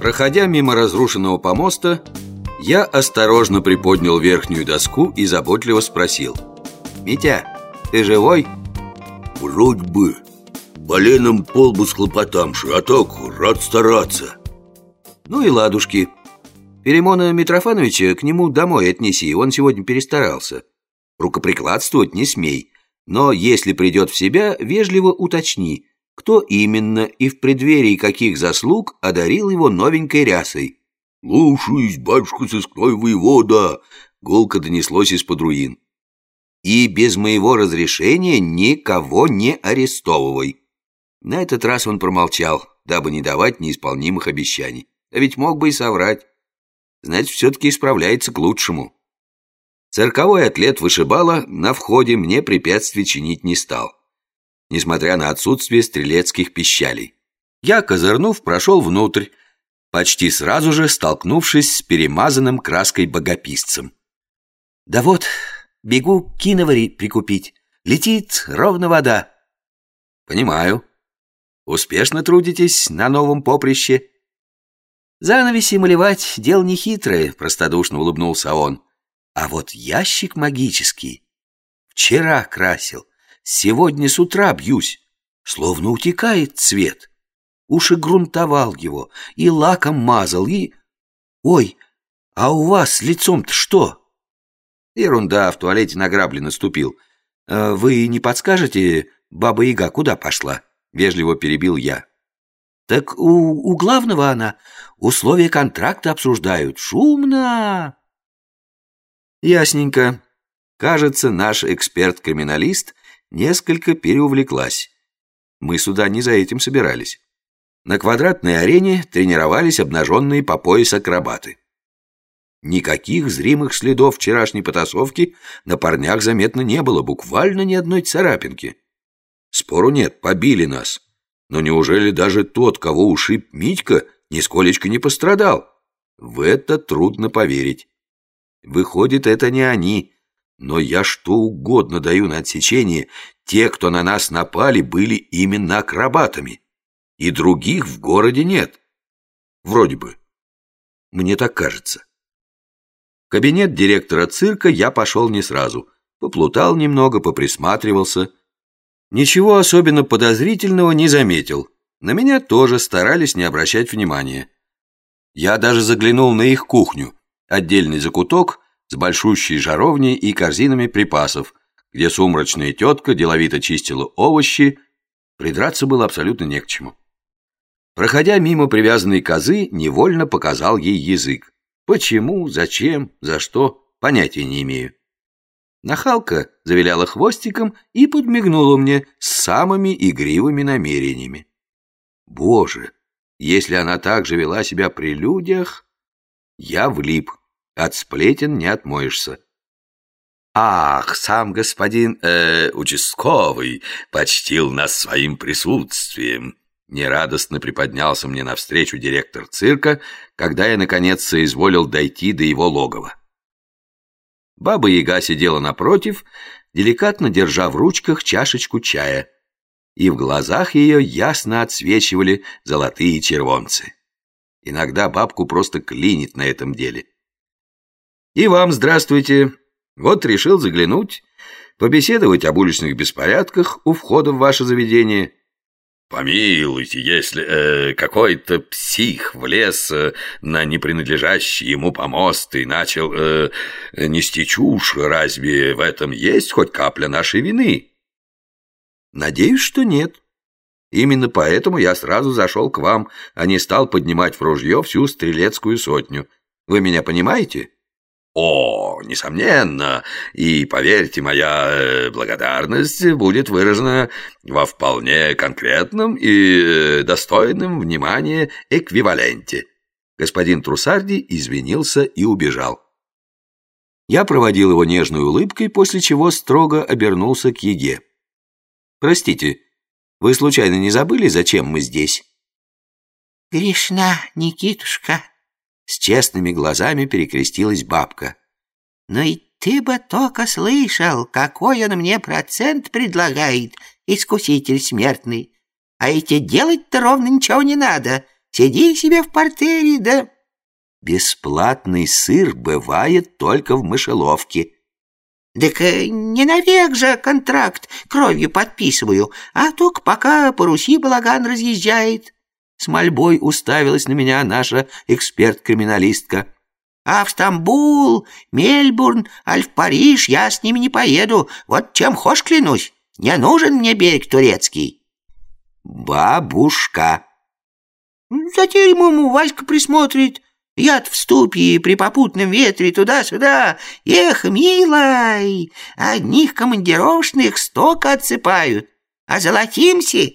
Проходя мимо разрушенного помоста, я осторожно приподнял верхнюю доску и заботливо спросил «Митя, ты живой?» «Вроде бы. Поленом полбу схлопотамши, а так рад стараться». «Ну и ладушки. Перемона Митрофановича к нему домой отнеси, он сегодня перестарался. Рукоприкладствовать не смей, но если придет в себя, вежливо уточни, кто именно и в преддверии каких заслуг одарил его новенькой рясой. «Слушаюсь, батюшка сыскной воевода!» — гулко донеслось из-под руин. «И без моего разрешения никого не арестовывай». На этот раз он промолчал, дабы не давать неисполнимых обещаний. А ведь мог бы и соврать значит, все-таки исправляется к лучшему. Цирковой атлет вышибала на входе мне препятствий чинить не стал, несмотря на отсутствие стрелецких пищалей. Я, козырнув, прошел внутрь, почти сразу же столкнувшись с перемазанным краской богописцем. «Да вот, бегу киновари прикупить. Летит ровно вода». «Понимаю. Успешно трудитесь на новом поприще?» Занавеси малевать — дело нехитрое, простодушно улыбнулся он. А вот ящик магический. Вчера красил, сегодня с утра бьюсь. Словно утекает цвет. Уж и грунтовал его, и лаком мазал, и... Ой, а у вас с лицом-то что? Ерунда, в туалете на грабли наступил. «Э, вы не подскажете, баба-яга куда пошла? Вежливо перебил я. Так у, у главного она условия контракта обсуждают. Шумно. Ясненько. Кажется, наш эксперт-криминалист несколько переувлеклась. Мы сюда не за этим собирались. На квадратной арене тренировались обнаженные по пояс акробаты. Никаких зримых следов вчерашней потасовки на парнях заметно не было, буквально ни одной царапинки. Спору нет, побили нас. Но неужели даже тот, кого ушиб Митька, нисколечко не пострадал? В это трудно поверить. Выходит, это не они. Но я что угодно даю на отсечение. Те, кто на нас напали, были именно акробатами. И других в городе нет. Вроде бы. Мне так кажется. В кабинет директора цирка я пошел не сразу. Поплутал немного, поприсматривался. Ничего особенно подозрительного не заметил. На меня тоже старались не обращать внимания. Я даже заглянул на их кухню, отдельный закуток с большущей жаровней и корзинами припасов, где сумрачная тетка деловито чистила овощи, придраться было абсолютно не к чему. Проходя мимо привязанной козы, невольно показал ей язык. Почему, зачем, за что, понятия не имею. Нахалка завиляла хвостиком и подмигнула мне с самыми игривыми намерениями. Боже, если она так же вела себя при людях, я влип, от сплетен не отмоешься. Ах, сам господин э, участковый почтил нас своим присутствием. Нерадостно приподнялся мне навстречу директор цирка, когда я, наконец, соизволил дойти до его логова. Баба-яга сидела напротив, деликатно держа в ручках чашечку чая, и в глазах ее ясно отсвечивали золотые червонцы. Иногда бабку просто клинит на этом деле. «И вам здравствуйте. Вот решил заглянуть, побеседовать об уличных беспорядках у входа в ваше заведение». Помилуйте, если э, какой-то псих влез э, на непринадлежащий ему помост и начал э, нести чушь, разве в этом есть хоть капля нашей вины? Надеюсь, что нет. Именно поэтому я сразу зашел к вам, а не стал поднимать в ружье всю стрелецкую сотню. Вы меня понимаете? О, несомненно, и поверьте, моя э, благодарность будет выражена во вполне конкретном и э, достойном внимания эквиваленте. Господин Трусарди извинился и убежал. Я проводил его нежной улыбкой, после чего строго обернулся к Еге. «Простите, вы случайно не забыли, зачем мы здесь?» «Грешна, Никитушка», с честными глазами перекрестилась бабка. «Ну и ты бы только слышал, какой он мне процент предлагает, искуситель смертный. А эти делать-то ровно ничего не надо. сиди себе в портере, да...» «Бесплатный сыр бывает только в мышеловке». «Так э, не навек же контракт кровью подписываю, а только пока по Руси балаган разъезжает». С мольбой уставилась на меня наша эксперт-криминалистка. «А в Стамбул, Мельбурн, аль в Париж я с ними не поеду, вот чем хошь клянусь, не нужен мне берег турецкий». «Бабушка!» «За теремом Васька присмотрит». Я-то в ступе при попутном ветре туда-сюда. Эх, милой, одних командировочных столько отсыпают. А золотимся?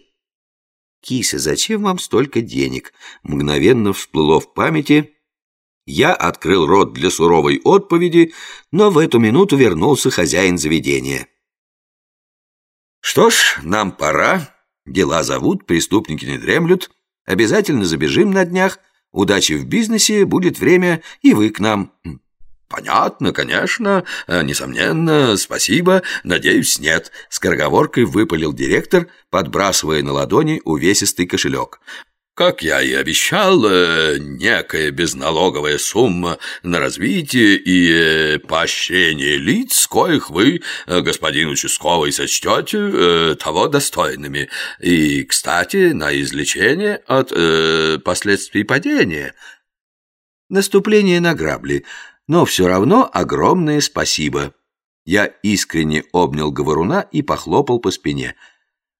Киса, зачем вам столько денег? Мгновенно всплыло в памяти. Я открыл рот для суровой отповеди, но в эту минуту вернулся хозяин заведения. Что ж, нам пора. Дела зовут, преступники не дремлют. Обязательно забежим на днях. Удачи в бизнесе, будет время, и вы к нам». «Понятно, конечно, э, несомненно, спасибо, надеюсь, нет», — скороговоркой выпалил директор, подбрасывая на ладони увесистый кошелек. Как я и обещал, э, некая безналоговая сумма на развитие и э, поощрение лиц, коих вы, господин участковый, сочтете того достойными. И, кстати, на излечение от э, последствий падения. Наступление на грабли, но все равно огромное спасибо. Я искренне обнял говоруна и похлопал по спине –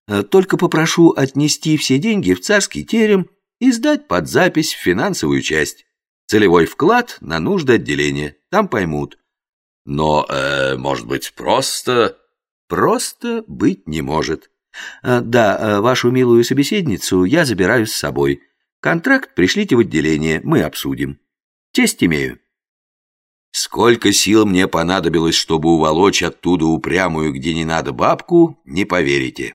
Э, только попрошу отнести все деньги в царский терем и сдать под запись в финансовую часть. Целевой вклад на нужды отделения. Там поймут. Но, э, может быть, просто... Просто быть не может. Э, да, э, вашу милую собеседницу я забираю с собой. Контракт пришлите в отделение, мы обсудим. Честь имею. Сколько сил мне понадобилось, чтобы уволочь оттуда упрямую, где не надо бабку, не поверите.